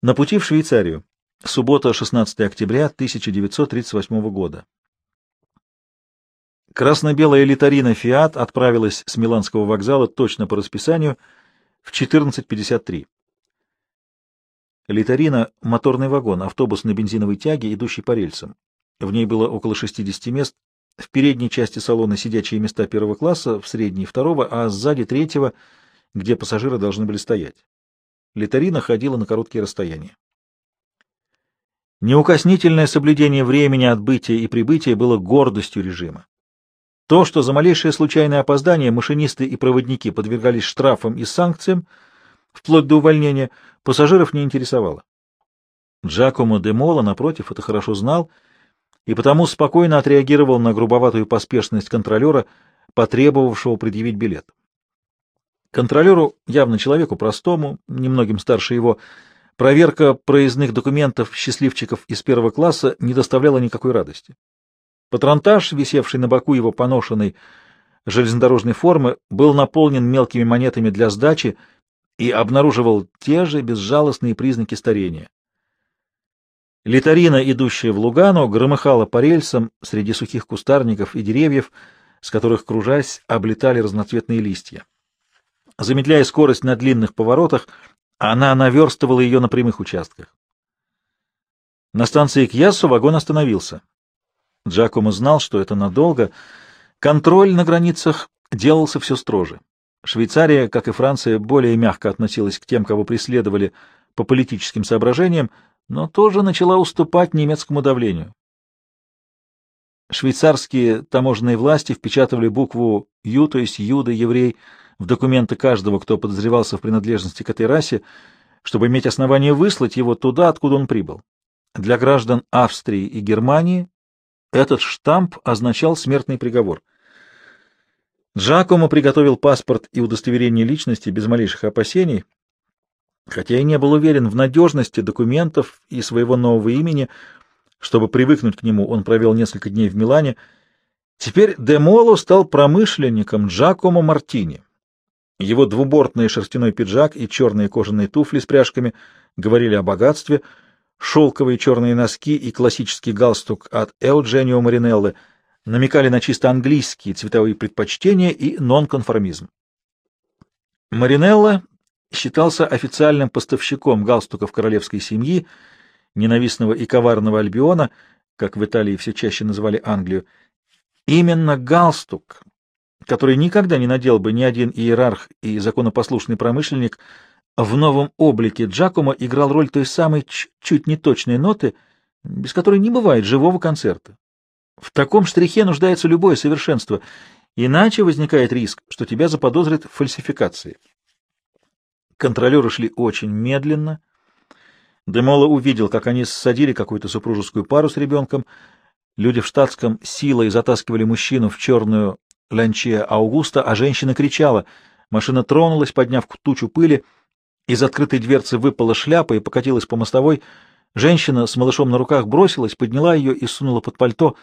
На пути в Швейцарию. Суббота, 16 октября 1938 года. Красно-белая литарина «Фиат» отправилась с Миланского вокзала точно по расписанию в 14.53. Литарина — моторный вагон, автобус на бензиновой тяге, идущий по рельсам. В ней было около 60 мест. В передней части салона сидячие места первого класса, в средней — второго, а сзади — третьего, где пассажиры должны были стоять. Литарина ходила на короткие расстояния. Неукоснительное соблюдение времени отбытия и прибытия было гордостью режима. То, что за малейшее случайное опоздание машинисты и проводники подвергались штрафам и санкциям, вплоть до увольнения, пассажиров не интересовало. Джакомо де Мола, напротив, это хорошо знал и потому спокойно отреагировал на грубоватую поспешность контролера, потребовавшего предъявить билет. Контролеру, явно человеку простому, немногим старше его, проверка проездных документов счастливчиков из первого класса не доставляла никакой радости. Патронтаж, висевший на боку его поношенной железнодорожной формы, был наполнен мелкими монетами для сдачи и обнаруживал те же безжалостные признаки старения. Литарина, идущая в Лугану, громыхала по рельсам среди сухих кустарников и деревьев, с которых, кружась, облетали разноцветные листья. Замедляя скорость на длинных поворотах, она наверстывала ее на прямых участках. На станции Кьяссу вагон остановился. Джакомо знал, что это надолго. Контроль на границах делался все строже. Швейцария, как и Франция, более мягко относилась к тем, кого преследовали по политическим соображениям, но тоже начала уступать немецкому давлению. Швейцарские таможенные власти впечатывали букву «Ю», то есть «Юда», «Еврей», в документы каждого, кто подозревался в принадлежности к этой расе, чтобы иметь основание выслать его туда, откуда он прибыл. Для граждан Австрии и Германии этот штамп означал смертный приговор. Джакомо приготовил паспорт и удостоверение личности без малейших опасений, хотя и не был уверен в надежности документов и своего нового имени. Чтобы привыкнуть к нему, он провел несколько дней в Милане. Теперь Демоло стал промышленником Джакомо Мартини. Его двубортный шерстяной пиджак и черные кожаные туфли с пряжками говорили о богатстве, шелковые черные носки и классический галстук от Эудженио Маринеллы намекали на чисто английские цветовые предпочтения и нонконформизм. Маринелла считался официальным поставщиком галстуков королевской семьи, ненавистного и коварного Альбиона, как в Италии все чаще называли Англию. Именно галстук который никогда не надел бы ни один иерарх и законопослушный промышленник, в новом облике Джакомо играл роль той самой чуть неточной ноты, без которой не бывает живого концерта. В таком штрихе нуждается любое совершенство, иначе возникает риск, что тебя заподозрят в фальсификации. Контролеры шли очень медленно. Демола увидел, как они ссадили какую-то супружескую пару с ребенком. Люди в штатском силой затаскивали мужчину в черную Ланчия Аугуста, а женщина кричала. Машина тронулась, подняв тучу пыли. Из открытой дверцы выпала шляпа и покатилась по мостовой. Женщина с малышом на руках бросилась, подняла ее и сунула под пальто.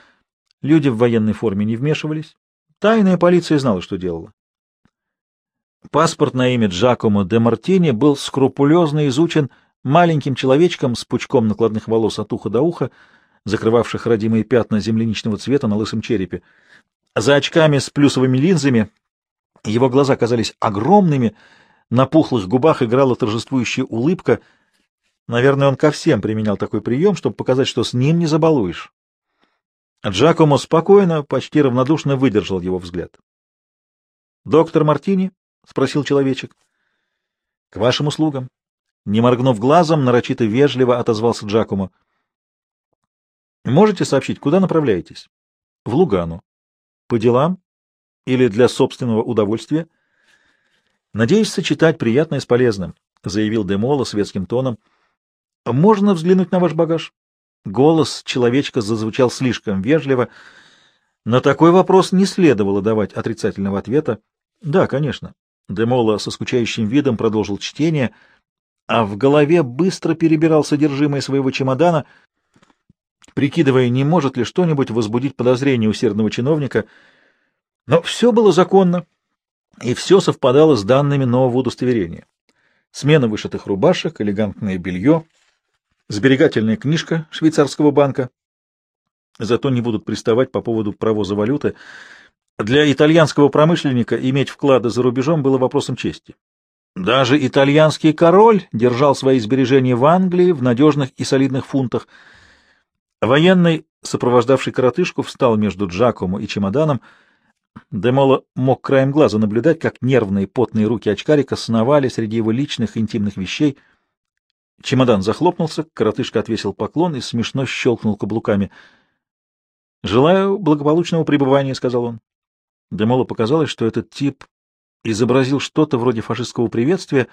Люди в военной форме не вмешивались. Тайная полиция знала, что делала. Паспорт на имя Джакомо де Мартини был скрупулезно изучен маленьким человечком с пучком накладных волос от уха до уха, закрывавших родимые пятна земляничного цвета на лысом черепе. За очками с плюсовыми линзами его глаза казались огромными, на пухлых губах играла торжествующая улыбка. Наверное, он ко всем применял такой прием, чтобы показать, что с ним не забалуешь. Джакомо спокойно, почти равнодушно выдержал его взгляд. — Доктор Мартини? — спросил человечек. — К вашим услугам. Не моргнув глазом, нарочито вежливо отозвался Джакомо. — Можете сообщить, куда направляетесь? — В Лугану. По делам или для собственного удовольствия? Надеюсь сочетать приятное с полезным, заявил Демола светским тоном. Можно взглянуть на ваш багаж? Голос человечка зазвучал слишком вежливо. На такой вопрос не следовало давать отрицательного ответа. Да, конечно. Демола со скучающим видом продолжил чтение, а в голове быстро перебирал содержимое своего чемодана — прикидывая, не может ли что-нибудь возбудить подозрение усердного чиновника. Но все было законно, и все совпадало с данными нового удостоверения. Смена вышитых рубашек, элегантное белье, сберегательная книжка швейцарского банка. Зато не будут приставать по поводу провоза валюты. Для итальянского промышленника иметь вклады за рубежом было вопросом чести. Даже итальянский король держал свои сбережения в Англии в надежных и солидных фунтах. Военный, сопровождавший коротышку, встал между Джакомо и чемоданом. Демоло мог краем глаза наблюдать, как нервные потные руки очкарика сновали среди его личных интимных вещей. Чемодан захлопнулся, коротышка отвесил поклон и смешно щелкнул каблуками. — Желаю благополучного пребывания, — сказал он. Демоло показалось, что этот тип изобразил что-то вроде фашистского приветствия,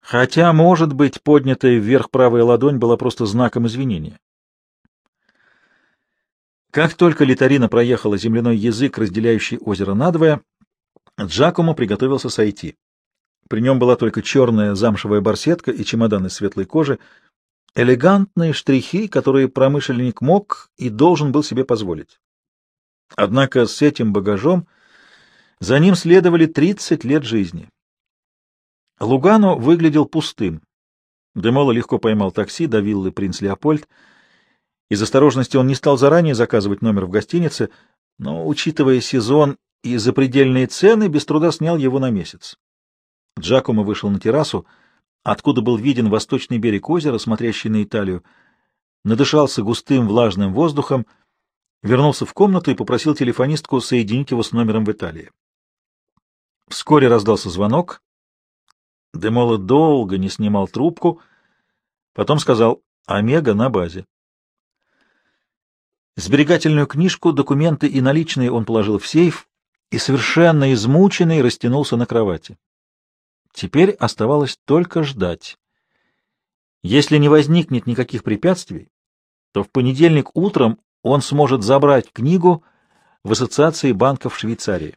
хотя, может быть, поднятая вверх правая ладонь была просто знаком извинения. Как только Литарина проехала земляной язык, разделяющий озеро надвое, Джакомо приготовился сойти. При нем была только черная замшевая барсетка и чемодан из светлой кожи, элегантные штрихи, которые промышленник мог и должен был себе позволить. Однако с этим багажом за ним следовали 30 лет жизни. Лугано выглядел пустым. Демола легко поймал такси до виллы «Принц Леопольд». Из осторожности он не стал заранее заказывать номер в гостинице, но, учитывая сезон и запредельные цены, без труда снял его на месяц. Джакомо вышел на террасу, откуда был виден восточный берег озера, смотрящий на Италию, надышался густым влажным воздухом, вернулся в комнату и попросил телефонистку соединить его с номером в Италии. Вскоре раздался звонок. Демола долго не снимал трубку, потом сказал «Омега на базе». Сберегательную книжку, документы и наличные он положил в сейф и, совершенно измученный, растянулся на кровати. Теперь оставалось только ждать. Если не возникнет никаких препятствий, то в понедельник утром он сможет забрать книгу в Ассоциации банков Швейцарии.